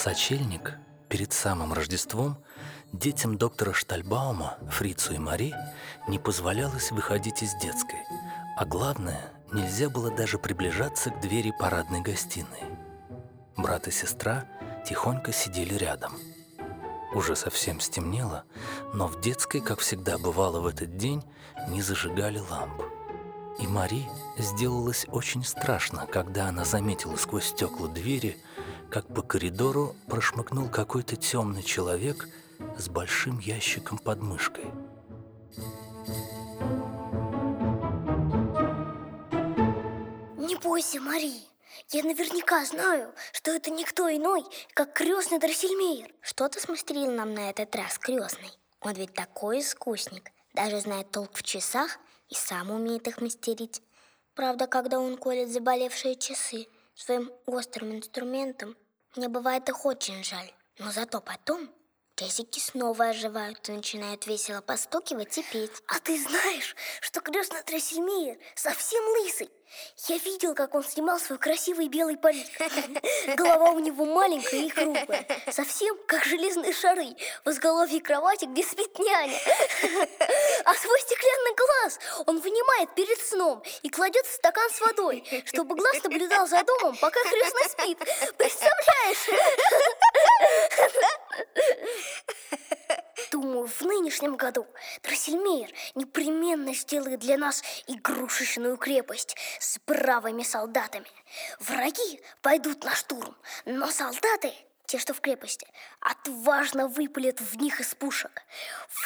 сочельник, перед самым Рождеством, детям доктора Штальбаума, Фрицу и Мари, не позволялось выходить из детской. А главное, нельзя было даже приближаться к двери парадной гостиной. Брат и сестра тихонько сидели рядом. Уже совсем стемнело, но в детской, как всегда бывало в этот день, не зажигали ламп. И Мари сделалось очень страшно, когда она заметила сквозь стекла двери, как по коридору прошмыгнул какой-то темный человек с большим ящиком под мышкой. Не бойся, Мари. Я наверняка знаю, что это никто иной, как крестный Дроссельмейер. Что ты смастерил нам на этот раз, крестный? Он ведь такой искусник, даже знает толк в часах и сам умеет их мастерить. Правда, когда он колет заболевшие часы своим острым инструментом, мне бывает их очень жаль. Но зато потом часики снова оживают и начинают весело постукивать и петь. А ты знаешь, что крестный Дроссельмейер совсем лысый? Я видел, как он снимал свой красивый белый парик. Голова у него маленькая и круглая, совсем как железные шары в изголовье кровати, где спит няня. А свой стеклянный глаз он вынимает перед сном и кладет в стакан с водой, чтобы глаз наблюдал за домом, пока крестный спит. Представляешь? Думаю, в нынешнем году Дроссельмейер непременно сделает для нас игрушечную крепость с бравыми солдатами. Враги пойдут на штурм, но солдаты, те, что в крепости, отважно выпалят в них из пушек.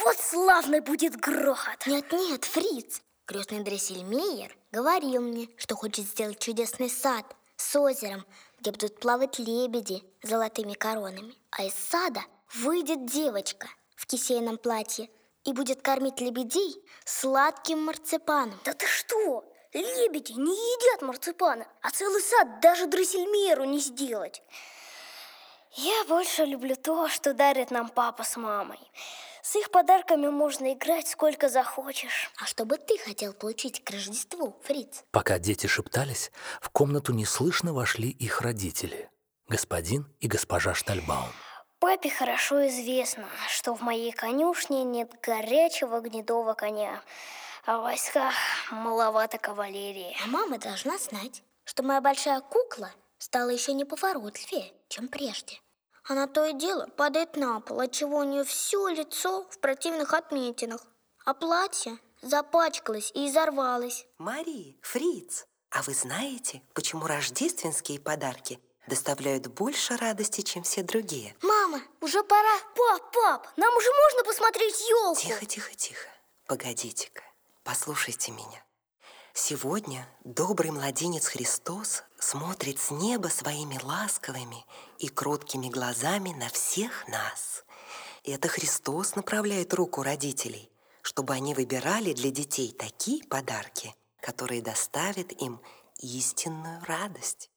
Вот славный будет грохот! Нет-нет, Фриц, крестный Дрессельмейер говорил мне, что хочет сделать чудесный сад с озером, где будут плавать лебеди с золотыми коронами. А из сада выйдет девочка – в кисейном платье и будет кормить лебедей сладким марципаном. Да ты что? Лебеди не едят марципана, а целый сад даже дрессельмеру не сделать. Я больше люблю то, что дарят нам папа с мамой. С их подарками можно играть сколько захочешь. А что бы ты хотел получить к Рождеству, Фриц? Пока дети шептались, в комнату неслышно вошли их родители, господин и госпожа Штальбаум. Папе хорошо известно, что в моей конюшне нет горячего гнедого коня, а в войсках маловато кавалерии. А мама должна знать, что моя большая кукла стала еще неповоротливее, чем прежде. Она то и дело падает на пол, отчего у нее все лицо в противных отметинах, а платье запачкалось и изорвалось. Мари, Фриц, а вы знаете, почему рождественские подарки – доставляют больше радости, чем все другие. Мама, уже пора. Пап, пап, нам уже можно посмотреть елку? Тихо, тихо, тихо. Погодите-ка, послушайте меня. Сегодня добрый младенец Христос смотрит с неба своими ласковыми и кроткими глазами на всех нас. И это Христос направляет руку родителей, чтобы они выбирали для детей такие подарки, которые доставят им истинную радость.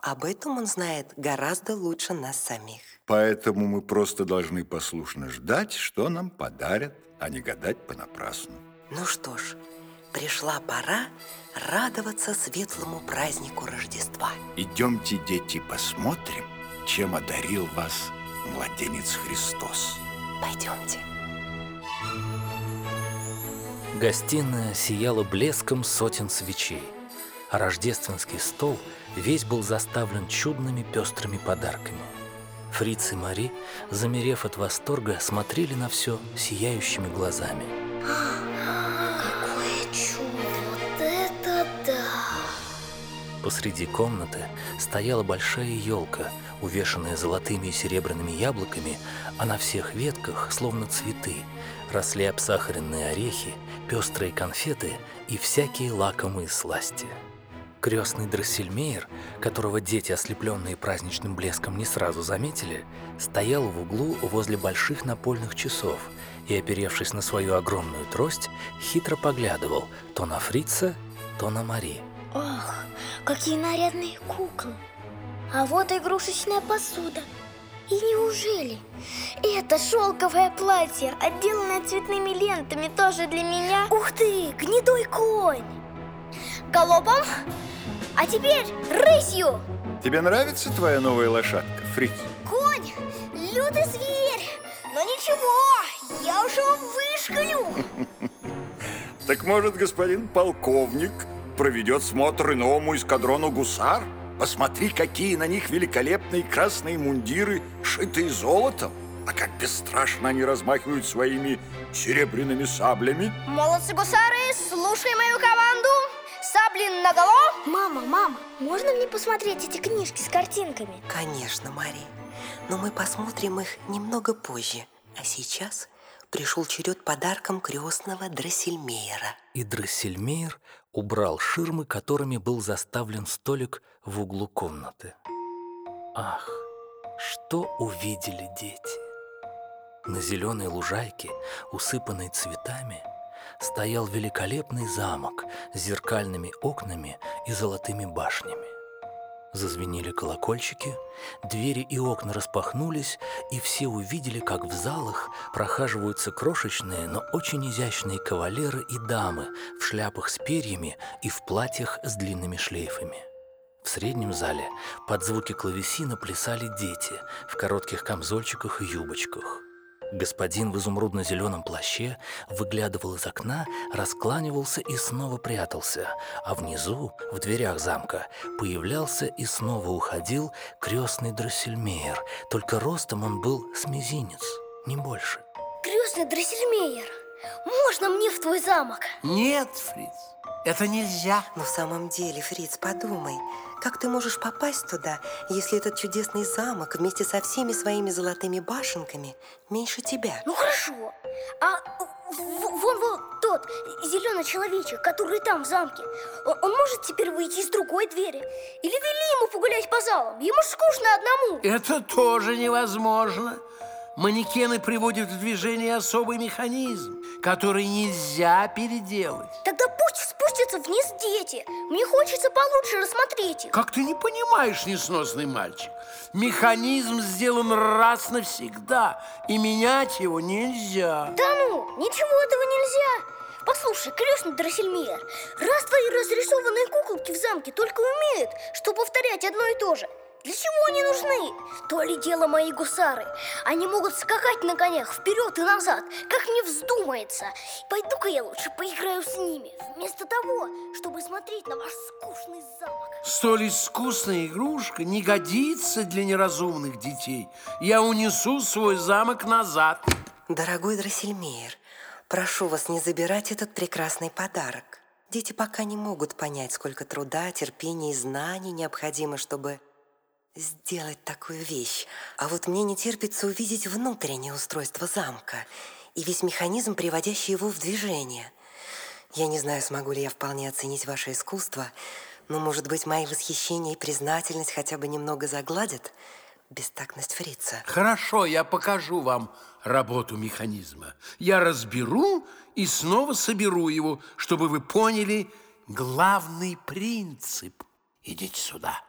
Об этом он знает гораздо лучше нас самих. Поэтому мы просто должны послушно ждать, что нам подарят, а не гадать понапрасну. Ну что ж, пришла пора радоваться светлому празднику Рождества. Идемте, дети, посмотрим, чем одарил вас младенец Христос. Пойдемте. Гостиная сияла блеском сотен свечей, а рождественский стол – весь был заставлен чудными пестрыми подарками. Фриц и Мари, замерев от восторга, смотрели на все сияющими глазами. Какое чудо! Вот это да! Посреди комнаты стояла большая елка, увешанная золотыми и серебряными яблоками, а на всех ветках, словно цветы, росли обсахаренные орехи, пестрые конфеты и всякие лакомые сласти. Крестный Дроссельмейер, которого дети, ослепленные праздничным блеском, не сразу заметили, стоял в углу возле больших напольных часов и, оперевшись на свою огромную трость, хитро поглядывал то на Фрица, то на Мари. Ох, какие нарядные куклы! А вот игрушечная посуда. И неужели это шелковое платье, отделанное цветными лентами, тоже для меня? Ух ты, гнедой конь! Галопом! А теперь рысью! Тебе нравится твоя новая лошадка, Фриц? Конь Лютый зверь! Но ничего, я уже его вышкалю Так может, господин полковник проведет смотр иному эскадрону гусар? Посмотри, какие на них великолепные красные мундиры, шитые золотом. А как бесстрашно они размахивают своими серебряными саблями. Молодцы гусары, слушай мою команду Сабли наголо Мама, мама, можно мне посмотреть эти книжки с картинками? Конечно, Мари. Но мы посмотрим их немного позже. А сейчас пришел черед подарком крестного Дроссельмейера. И Дроссельмейер убрал ширмы, которыми был заставлен столик в углу комнаты. Ах, что увидели дети! На зеленой лужайке, усыпанной цветами, стоял великолепный замок с зеркальными окнами и золотыми башнями. Зазвенели колокольчики, двери и окна распахнулись, и все увидели, как в залах прохаживаются крошечные, но очень изящные кавалеры и дамы в шляпах с перьями и в платьях с длинными шлейфами. В среднем зале под звуки клавесина плясали дети в коротких камзольчиках и юбочках. Господин в изумрудно-зеленом плаще выглядывал из окна, раскланивался и снова прятался, а внизу, в дверях замка, появлялся и снова уходил крестный Дроссельмейер, только ростом он был с мизинец, не больше. Крестный Дроссельмейер, можно мне в твой замок? Нет, Фриц, это нельзя. Но в самом деле, Фриц, подумай, как ты можешь попасть туда, если этот чудесный замок вместе со всеми своими золотыми башенками меньше тебя? Ну хорошо, а вон вот тот зеленый человечек, который там в замке Он, он может теперь выйти из другой двери? Или вели ему погулять по залам? Ему ж скучно одному Это тоже невозможно. Манекены приводят в движение особый механизм, который нельзя переделать. Тогда пусть спустятся вниз дети Мне хочется получше рассмотреть их Как ты не понимаешь, несносный мальчик? Механизм сделан раз навсегда, и менять его нельзя. Да ну, ничего этого нельзя Послушай, крестный Дроссельмейер Раз твои разрисованные куколки в замке только умеют, что повторять одно и то же Для чего они нужны? То ли дело мои гусары Они могут скакать на конях вперед и назад, как мне вздумается Пойду-ка я лучше поиграю с ними Вместо того, чтобы смотреть на ваш скучный замок Столь искусная игрушка не годится для неразумных детей. Я унесу свой замок назад. Дорогой Дроссельмейер, прошу вас не забирать этот прекрасный подарок. Дети пока не могут понять, сколько труда, терпения и знаний необходимо, чтобы сделать такую вещь. А вот мне не терпится увидеть внутреннее устройство замка и весь механизм, приводящий его в движение. Я не знаю, смогу ли я вполне оценить ваше искусство, но, может быть, мои восхищения и признательность хотя бы немного загладят бестактность фрица. Хорошо, я покажу вам работу механизма. Я разберу и снова соберу его, чтобы вы поняли главный принцип. Идите сюда.